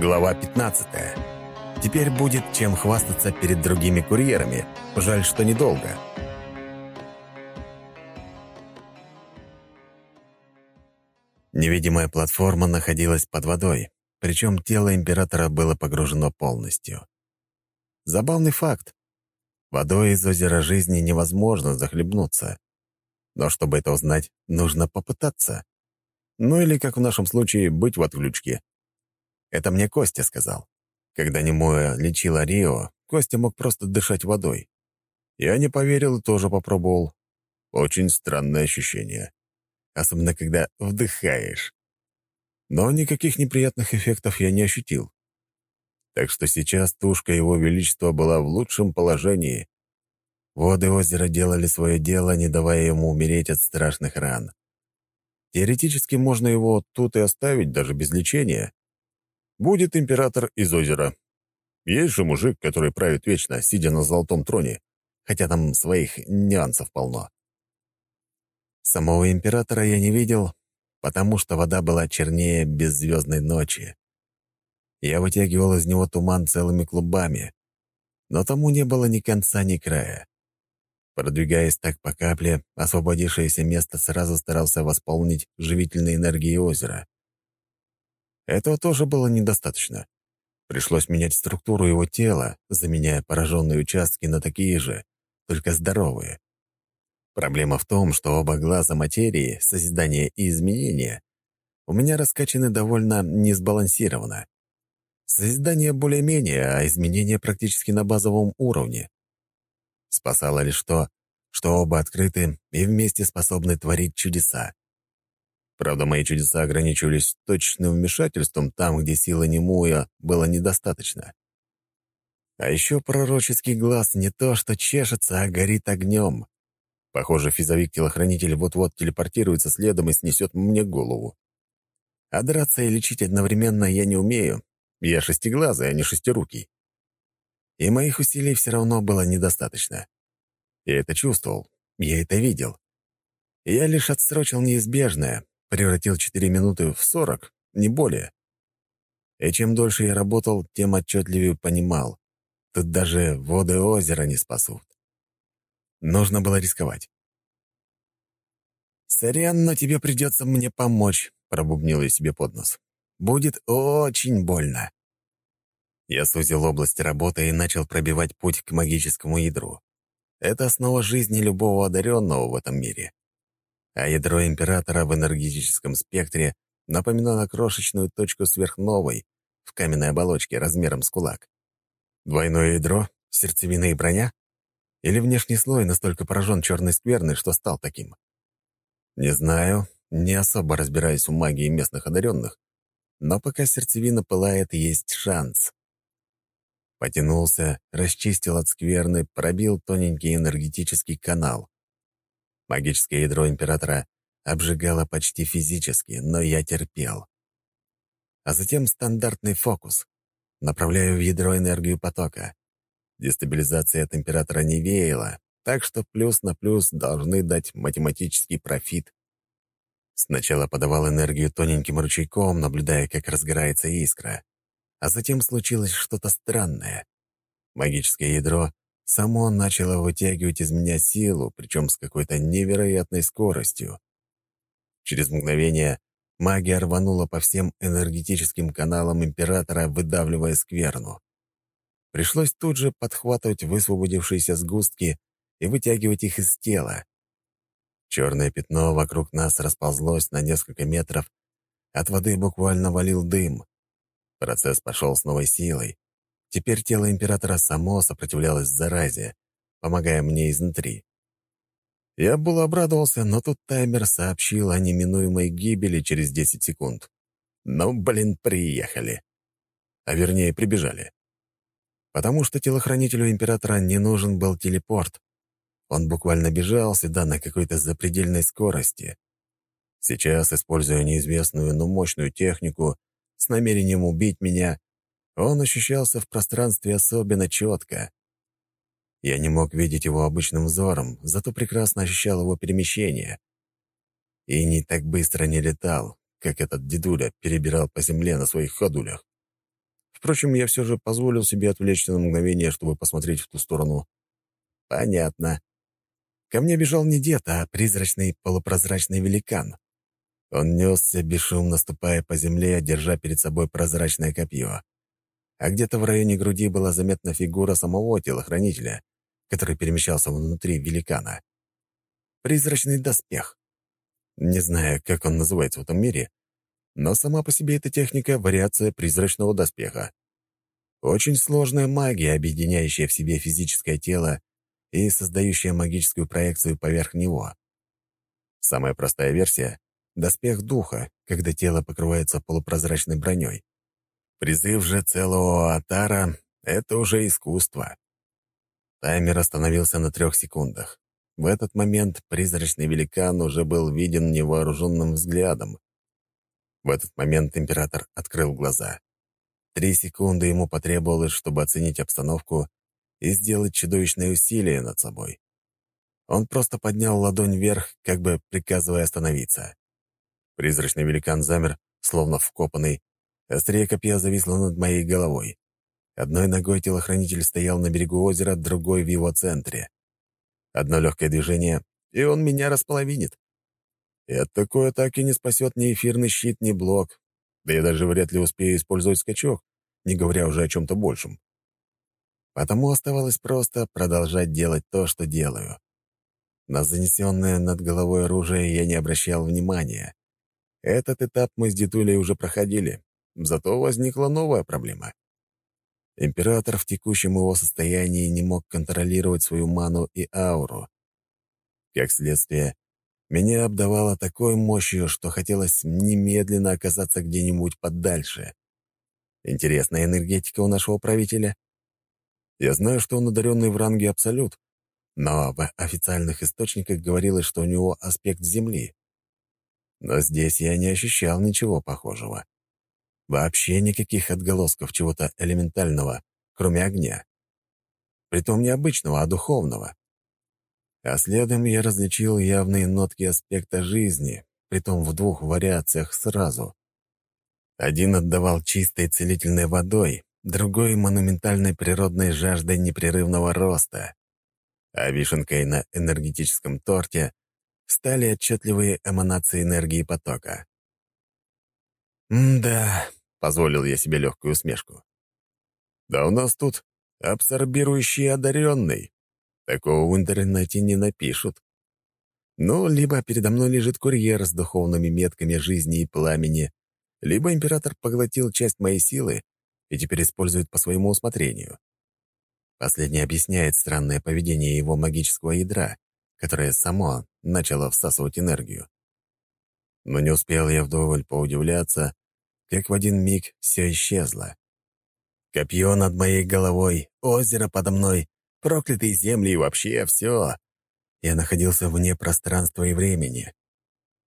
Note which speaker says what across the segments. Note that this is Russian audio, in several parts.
Speaker 1: Глава 15. Теперь будет чем хвастаться перед другими курьерами. Жаль, что недолго. Невидимая платформа находилась под водой, причем тело императора было погружено полностью. Забавный факт. Водой из озера жизни невозможно захлебнуться. Но чтобы это узнать, нужно попытаться. Ну или, как в нашем случае, быть в отключке. Это мне Костя сказал. Когда Немоя лечила Рио, Костя мог просто дышать водой. Я не поверил и тоже попробовал. Очень странное ощущение. Особенно, когда вдыхаешь. Но никаких неприятных эффектов я не ощутил. Так что сейчас тушка Его Величества была в лучшем положении. Воды озера делали свое дело, не давая ему умереть от страшных ран. Теоретически можно его тут и оставить, даже без лечения, будет император из озера. Есть же мужик, который правит вечно, сидя на золотом троне, хотя там своих нюансов полно. Самого императора я не видел, потому что вода была чернее беззвездной ночи. Я вытягивал из него туман целыми клубами, но тому не было ни конца, ни края. Продвигаясь так по капле, освободившееся место сразу старался восполнить живительной энергией озера. Этого тоже было недостаточно. Пришлось менять структуру его тела, заменяя пораженные участки на такие же, только здоровые. Проблема в том, что оба глаза материи, созидания и изменения, у меня раскачаны довольно несбалансированно. Созидание более-менее, а изменения практически на базовом уровне. Спасало лишь то, что оба открыты и вместе способны творить чудеса. Правда, мои чудеса ограничивались точным вмешательством там, где силы Немуя было недостаточно. А еще пророческий глаз не то что чешется, а горит огнем. Похоже, физовик-телохранитель вот-вот телепортируется следом и снесет мне голову. А драться и лечить одновременно я не умею. Я шестиглазый, а не шестирукий. И моих усилий все равно было недостаточно. Я это чувствовал, я это видел. Я лишь отсрочил неизбежное, Превратил 4 минуты в 40, не более. И чем дольше я работал, тем отчетливее понимал. Тут даже воды озера не спасут. Нужно было рисковать. «Сорян, но тебе придется мне помочь», — пробубнил я себе под нос. «Будет очень больно». Я сузил область работы и начал пробивать путь к магическому ядру. Это основа жизни любого одаренного в этом мире а ядро Императора в энергетическом спектре напоминало крошечную точку сверхновой в каменной оболочке размером с кулак. Двойное ядро, сердцевина и броня? Или внешний слой настолько поражен черной скверной, что стал таким? Не знаю, не особо разбираюсь в магии местных одаренных, но пока сердцевина пылает, есть шанс. Потянулся, расчистил от скверны, пробил тоненький энергетический канал. Магическое ядро Императора обжигало почти физически, но я терпел. А затем стандартный фокус. Направляю в ядро энергию потока. Дестабилизация от Императора не веяла, так что плюс на плюс должны дать математический профит. Сначала подавал энергию тоненьким ручейком, наблюдая, как разгорается искра. А затем случилось что-то странное. Магическое ядро само начало вытягивать из меня силу, причем с какой-то невероятной скоростью. Через мгновение магия рванула по всем энергетическим каналам Императора, выдавливая скверну. Пришлось тут же подхватывать высвободившиеся сгустки и вытягивать их из тела. Черное пятно вокруг нас расползлось на несколько метров, от воды буквально валил дым. Процесс пошел с новой силой, Теперь тело императора само сопротивлялось заразе, помогая мне изнутри. Я был обрадовался, но тут таймер сообщил о неминуемой гибели через 10 секунд. Ну, блин, приехали. А вернее, прибежали. Потому что телохранителю императора не нужен был телепорт. Он буквально бежал сюда на какой-то запредельной скорости. Сейчас, используя неизвестную, но мощную технику, с намерением убить меня, он ощущался в пространстве особенно четко. Я не мог видеть его обычным взором, зато прекрасно ощущал его перемещение. И не так быстро не летал, как этот дедуля перебирал по земле на своих ходулях. Впрочем, я все же позволил себе отвлечься на мгновение, чтобы посмотреть в ту сторону. Понятно. Ко мне бежал не дед, а призрачный полупрозрачный великан. Он несся, бесшумно ступая по земле, держа перед собой прозрачное копье. А где-то в районе груди была заметна фигура самого телохранителя, который перемещался внутри великана. Призрачный доспех. Не знаю, как он называется в этом мире, но сама по себе эта техника — вариация призрачного доспеха. Очень сложная магия, объединяющая в себе физическое тело и создающая магическую проекцию поверх него. Самая простая версия — доспех духа, когда тело покрывается полупрозрачной броней. Призыв же целого атара — это уже искусство. Таймер остановился на трех секундах. В этот момент призрачный великан уже был виден невооруженным взглядом. В этот момент император открыл глаза. Три секунды ему потребовалось, чтобы оценить обстановку и сделать чудовищное усилие над собой. Он просто поднял ладонь вверх, как бы приказывая остановиться. Призрачный великан замер, словно вкопанный. Острее копья зависло над моей головой. Одной ногой телохранитель стоял на берегу озера, другой — в его центре. Одно легкое движение, и он меня располовинит. И от такой атаки не спасет ни эфирный щит, ни блок. Да я даже вряд ли успею использовать скачок, не говоря уже о чем-то большем. Потому оставалось просто продолжать делать то, что делаю. На занесенное над головой оружие я не обращал внимания. Этот этап мы с Дитулей уже проходили, зато возникла новая проблема. Император в текущем его состоянии не мог контролировать свою ману и ауру. Как следствие, меня обдавало такой мощью, что хотелось немедленно оказаться где-нибудь подальше. Интересная энергетика у нашего правителя — я знаю, что он одаренный в ранге Абсолют, но в официальных источниках говорилось, что у него аспект Земли. Но здесь я не ощущал ничего похожего. Вообще никаких отголосков чего-то элементального, кроме огня. Притом не обычного, а духовного. А следом я различил явные нотки аспекта жизни, притом в двух вариациях сразу. Один отдавал чистой целительной водой, другой — монументальной природной жаждой непрерывного роста. А вишенкой на энергетическом торте стали отчетливые эманации энергии потока. «М-да», — позволил я себе легкую усмешку. «Да у нас тут абсорбирующий одаренный. Такого в интернете не напишут. Ну, либо передо мной лежит курьер с духовными метками жизни и пламени, либо император поглотил часть моей силы и теперь использует по своему усмотрению. Последнее объясняет странное поведение его магического ядра, которое само начало всасывать энергию. Но не успел я вдоволь поудивляться, как в один миг все исчезло. Копье над моей головой, озеро подо мной, проклятые земли и вообще все. Я находился вне пространства и времени.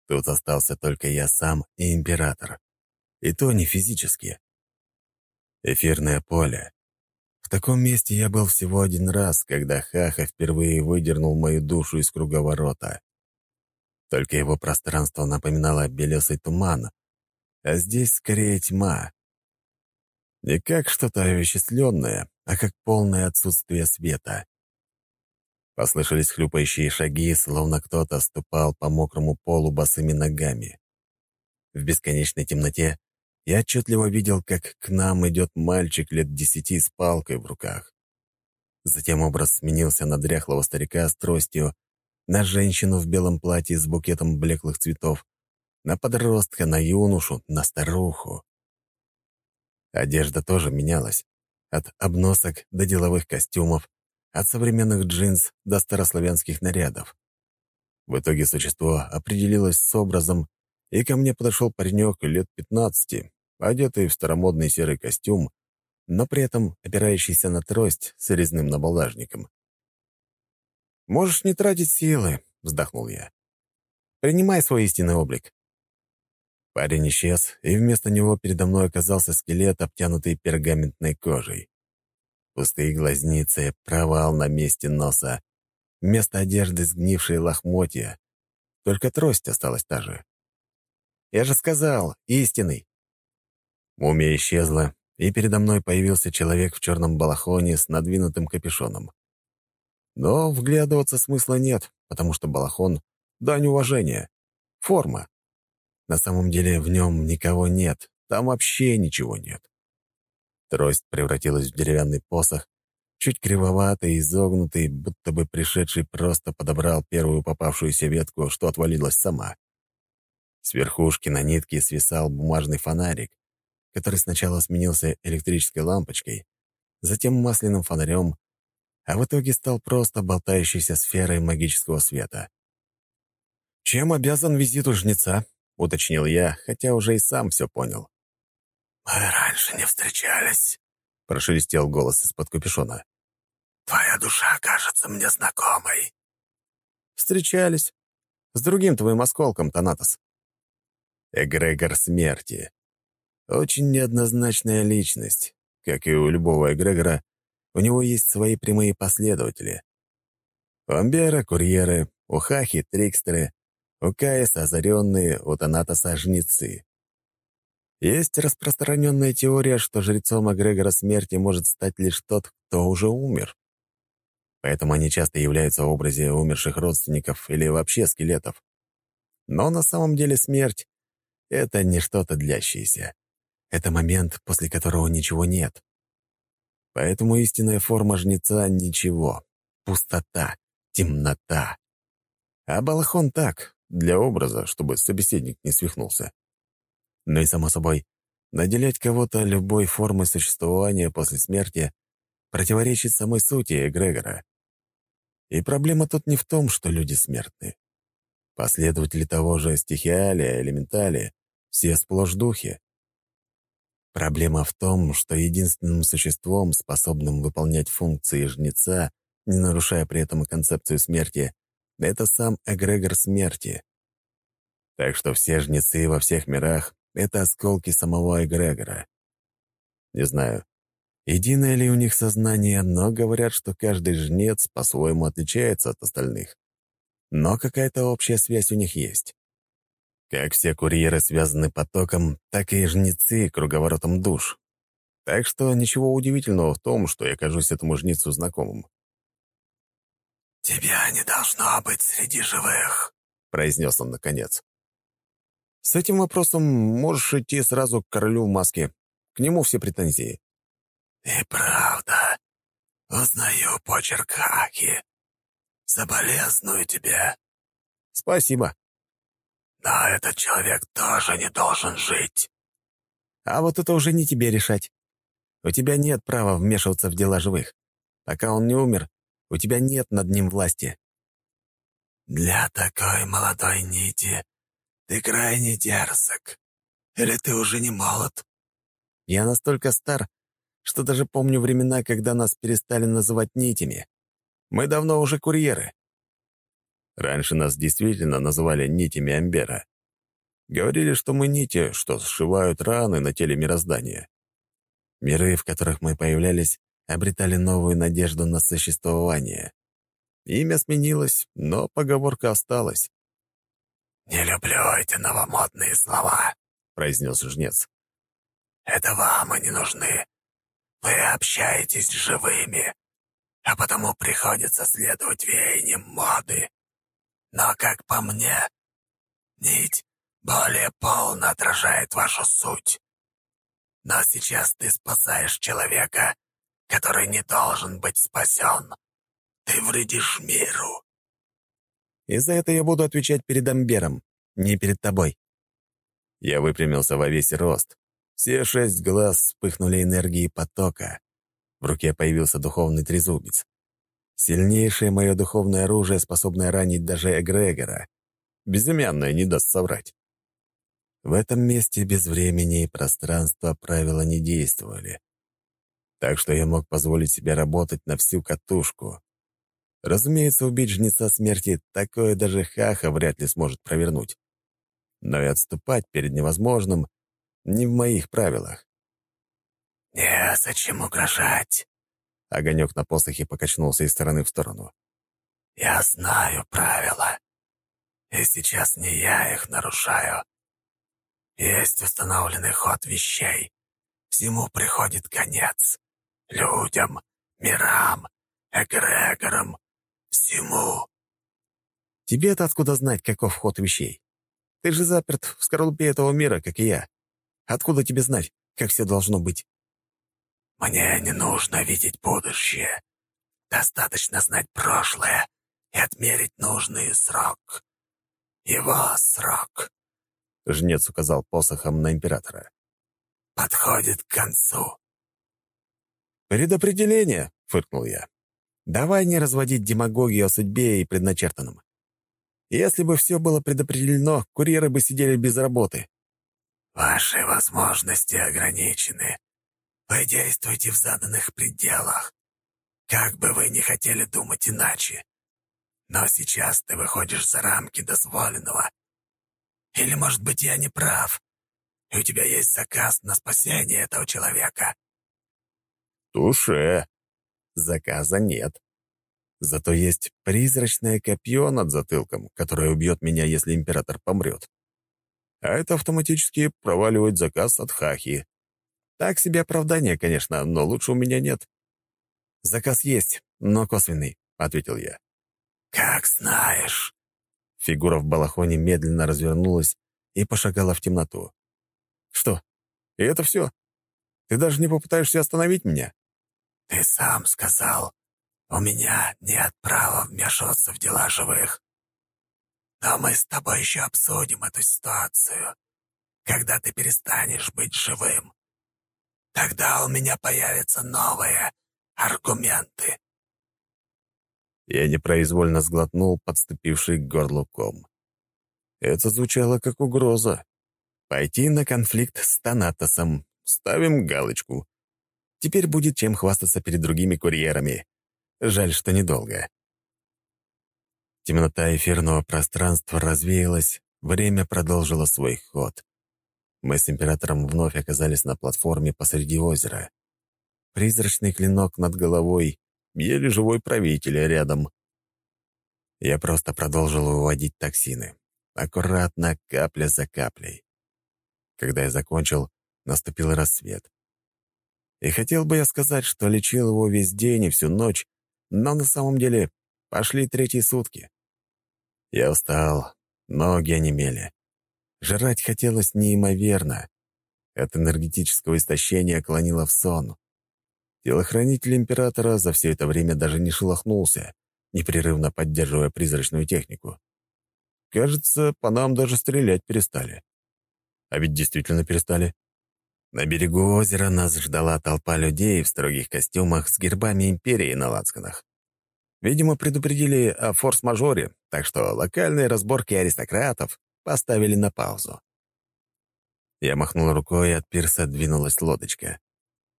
Speaker 1: Тут остался только я сам и император. И то не физически. Эфирное поле. В таком месте я был всего один раз, когда Хаха впервые выдернул мою душу из круговорота. Только его пространство напоминало белесый туман, а здесь скорее тьма. Не как что-то овеществленное, а как полное отсутствие света. Послышались хлюпающие шаги, словно кто-то ступал по мокрому полу босыми ногами. В бесконечной темноте я отчетливо видел, как к нам идет мальчик лет десяти с палкой в руках. Затем образ сменился на дряхлого старика с тростью, на женщину в белом платье с букетом блеклых цветов, на подростка, на юношу, на старуху. Одежда тоже менялась. От обносок до деловых костюмов, от современных джинс до старославянских нарядов. В итоге существо определилось с образом и ко мне подошел паренек лет пятнадцати, одетый в старомодный серый костюм, но при этом опирающийся на трость с резным набалдажником. «Можешь не тратить силы», — вздохнул я. «Принимай свой истинный облик». Парень исчез, и вместо него передо мной оказался скелет, обтянутый пергаментной кожей. Пустые глазницы, провал на месте носа, вместо одежды сгнившие лохмотья. Только трость осталась та же. Я же сказал, истинный». Мумия исчезла, и передо мной появился человек в черном балахоне с надвинутым капюшоном. Но вглядываться смысла нет, потому что балахон — дань уважения, форма. На самом деле в нем никого нет, там вообще ничего нет. Трость превратилась в деревянный посох, чуть кривоватый, изогнутый, будто бы пришедший просто подобрал первую попавшуюся ветку, что отвалилась сама. С верхушки на нитке свисал бумажный фонарик, который сначала сменился электрической лампочкой, затем масляным фонарем, а в итоге стал просто болтающейся сферой магического света. «Чем обязан визиту жнеца?» — уточнил я, хотя уже и сам все понял.
Speaker 2: «Мы раньше не встречались», —
Speaker 1: прошелестел голос из-под капюшона.
Speaker 2: «Твоя душа кажется мне знакомой».
Speaker 1: «Встречались. С другим твоим осколком, Танатос». Эгрегор смерти. Очень неоднозначная личность. Как и у любого эгрегора, у него есть свои прямые последователи. У Амбера — курьеры, у Хахи — трикстеры, у Каеса — озаренные, у Танатоса — жнецы. Есть распространенная теория, что жрецом эгрегора смерти может стать лишь тот, кто уже умер. Поэтому они часто являются в образе умерших родственников или вообще скелетов. Но на самом деле смерть — это не что-то длящееся. Это момент, после которого ничего нет. Поэтому истинная форма жнеца — ничего. Пустота, темнота. А балахон так, для образа, чтобы собеседник не свихнулся. Ну и, само собой, наделять кого-то любой формой существования после смерти противоречит самой сути эгрегора. И проблема тут не в том, что люди смертны. Последователи того же стихиалия, элементалия, все сплошь духи. Проблема в том, что единственным существом, способным выполнять функции жнеца, не нарушая при этом концепцию смерти, это сам эгрегор смерти. Так что все жнецы во всех мирах — это осколки самого эгрегора. Не знаю, единое ли у них сознание, но говорят, что каждый жнец по-своему отличается от остальных. Но какая-то общая связь у них есть. Как все курьеры связаны потоком, так и жнецы — круговоротом душ. Так что ничего удивительного в том, что я кажусь этому жнецу знакомым.
Speaker 2: «Тебя не должно быть среди живых», — произнес он наконец.
Speaker 1: «С этим вопросом можешь идти сразу к королю в маске. К нему все претензии».
Speaker 2: «И правда. Узнаю почерк Хаки. Соболезную тебе».
Speaker 1: «Спасибо»,
Speaker 2: но этот человек тоже не должен жить.
Speaker 1: А вот это уже не тебе решать. У тебя нет права вмешиваться в дела живых. Пока он не умер, у тебя нет над ним власти.
Speaker 2: Для такой молодой нити ты крайне дерзок. Или ты уже не молод?
Speaker 1: Я настолько стар, что даже помню времена, когда нас перестали называть нитями. Мы давно уже курьеры. Раньше нас действительно называли нитями Амбера. Говорили, что мы нити, что сшивают раны на теле мироздания. Миры, в которых мы появлялись, обретали новую надежду на существование. Имя сменилось, но поговорка осталась.
Speaker 2: «Не люблю эти новомодные слова», — произнес жнец. «Это вам они нужны. Вы общаетесь с живыми, а потому приходится следовать веяниям моды. Но, как по мне, нить более полно отражает вашу суть. Но сейчас ты спасаешь человека, который не должен быть спасен. Ты вредишь миру.
Speaker 1: И за это я буду отвечать перед Амбером, не перед тобой. Я выпрямился во весь рост. Все шесть глаз вспыхнули энергией потока. В руке появился духовный трезубец. Сильнейшее мое духовное оружие, способное ранить даже эгрегора. Безымянное не даст соврать. В этом месте без времени и пространства правила не действовали. Так что я мог позволить себе работать на всю катушку. Разумеется, убить жнеца смерти такое даже Хаха вряд ли сможет провернуть. Но и отступать перед невозможным не в моих правилах.
Speaker 2: «Незачем угрожать»,
Speaker 1: Огонек на посохе покачнулся из стороны в сторону.
Speaker 2: «Я знаю правила, и сейчас не я их нарушаю. Есть установленный ход вещей, всему приходит конец. Людям, мирам, эгрегорам, всему.
Speaker 1: Тебе-то откуда знать, каков ход вещей? Ты же заперт в скорлупе этого мира, как и я. Откуда тебе знать, как все должно быть?
Speaker 2: Мне не нужно видеть будущее. Достаточно знать прошлое и отмерить нужный срок. Его срок.
Speaker 1: Жнец указал посохом на императора.
Speaker 2: Подходит к концу.
Speaker 1: «Предопределение!» — фыркнул я. «Давай не разводить демагогию о судьбе и предначертанном. Если бы все было предопределено, курьеры бы сидели без работы».
Speaker 2: «Ваши возможности ограничены. Вы действуете в заданных пределах. Как бы вы ни хотели думать иначе. Но сейчас ты выходишь за рамки дозволенного. Или, может быть, я не прав, и у тебя есть заказ на спасение этого человека?»
Speaker 1: «Туше. Заказа нет. Зато есть призрачное копье над затылком, которое убьет меня, если император помрет. А это автоматически проваливает заказ от Хахи. Так себе оправдание, конечно, но лучше у меня нет. «Заказ есть, но косвенный», — ответил я.
Speaker 2: «Как знаешь».
Speaker 1: Фигура в балахоне медленно развернулась и пошагала в темноту. «Что? И это все? Ты даже не попытаешься остановить меня?»
Speaker 2: «Ты сам сказал, у меня нет права вмешиваться в дела живых. Но мы с тобой еще обсудим эту ситуацию, когда ты перестанешь быть живым. Тогда у меня появятся новые аргументы».
Speaker 1: Я непроизвольно сглотнул подступивший к горлу ком. Это звучало как угроза. Пойти на конфликт с Танатосом. Ставим галочку. Теперь будет чем хвастаться перед другими курьерами. Жаль, что недолго. Темнота эфирного пространства развеялась, время продолжило свой ход. Мы с Императором вновь оказались на платформе посреди озера. Призрачный клинок над головой, еле живой правитель рядом. Я просто продолжил выводить токсины. Аккуратно, капля за каплей. Когда я закончил, наступил рассвет. И хотел бы я сказать, что лечил его весь день и всю ночь, но на самом деле пошли третьи сутки. Я устал, ноги онемели. Жрать хотелось неимоверно. От энергетического истощения клонило в сон. Телохранитель императора за все это время даже не шелохнулся, непрерывно поддерживая призрачную технику. Кажется, по нам даже стрелять перестали. А ведь действительно перестали. На берегу озера нас ждала толпа людей в строгих костюмах с гербами империи на лацканах. Видимо, предупредили о форс-мажоре, так что локальные разборки аристократов поставили на паузу. Я махнул рукой, и от пирса двинулась лодочка.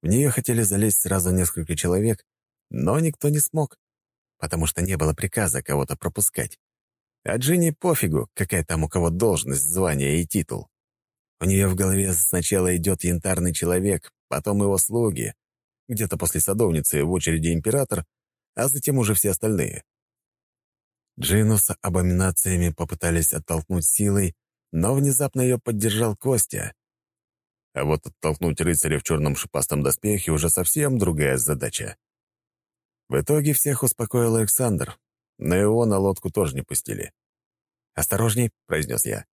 Speaker 1: В нее хотели залезть сразу несколько человек, но никто не смог, потому что не было приказа кого-то пропускать. А Джинни пофигу, какая там у кого должность, звание и титул. У нее в голове сначала идет янтарный человек, потом его слуги, где-то после садовницы в очереди император, а затем уже все остальные. Джину с абоминациями попытались оттолкнуть силой, но внезапно ее поддержал Костя. А вот оттолкнуть рыцаря в черном шипастом доспехе уже совсем другая задача. В итоге всех успокоил Александр, но его на лодку тоже не пустили. «Осторожней», — произнес я.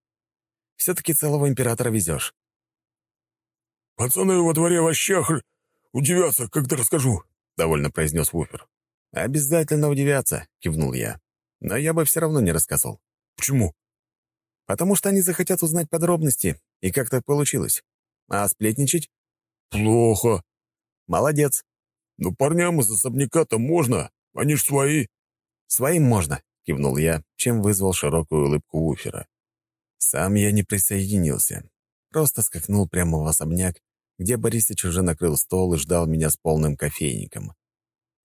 Speaker 1: Все-таки целого императора везешь».
Speaker 3: «Пацаны во дворе вообще хр... удивятся, когда расскажу», —
Speaker 1: довольно произнес Вуфер. «Обязательно удивятся», — кивнул я. «Но я бы все равно не рассказал».
Speaker 3: «Почему?»
Speaker 1: «Потому что они захотят узнать подробности и как так получилось. А сплетничать?»
Speaker 3: «Плохо».
Speaker 1: «Молодец».
Speaker 3: «Но парням из особняка-то можно, они ж свои».
Speaker 1: «Своим можно», — кивнул я, чем вызвал широкую улыбку Вуфера. Сам я не присоединился. Просто скакнул прямо в особняк, где Борисыч уже накрыл стол и ждал меня с полным кофейником.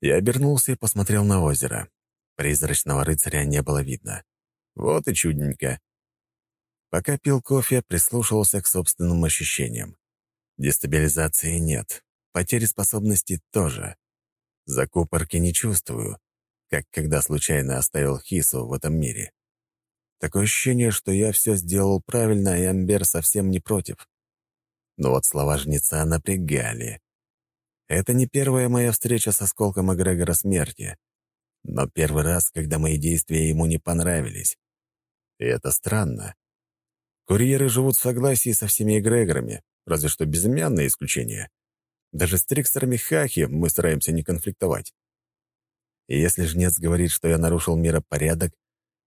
Speaker 1: Я обернулся и посмотрел на озеро. Призрачного рыцаря не было видно. Вот и чудненько. Пока пил кофе, прислушивался к собственным ощущениям. Дестабилизации нет, потери способностей тоже. Закупорки не чувствую, как когда случайно оставил Хису в этом мире. Такое ощущение, что я все сделал правильно, и Амбер совсем не против. Но вот слова жнеца напрягали. Это не первая моя встреча с осколком эгрегора смерти, но первый раз, когда мои действия ему не понравились. И это странно. Курьеры живут в согласии со всеми эгрегорами, разве что безымянное исключение. Даже с трикстерами Хахи мы стараемся не конфликтовать. И если жнец говорит, что я нарушил миропорядок,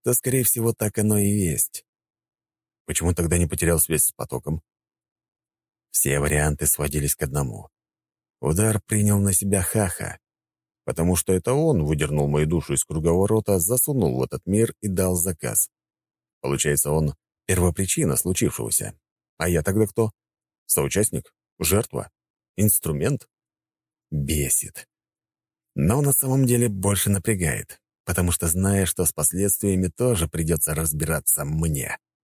Speaker 1: то, скорее всего, так оно и есть. Почему тогда не потерял связь с потоком? Все варианты сводились к одному. Удар принял на себя Хаха, потому что это он выдернул мою душу из круговорота, засунул в этот мир и дал заказ. Получается, он — первопричина случившегося. А я тогда кто? Соучастник? Жертва? Инструмент? Бесит. Но на самом деле больше напрягает, потому что зная, что с последствиями тоже придется разбираться мне.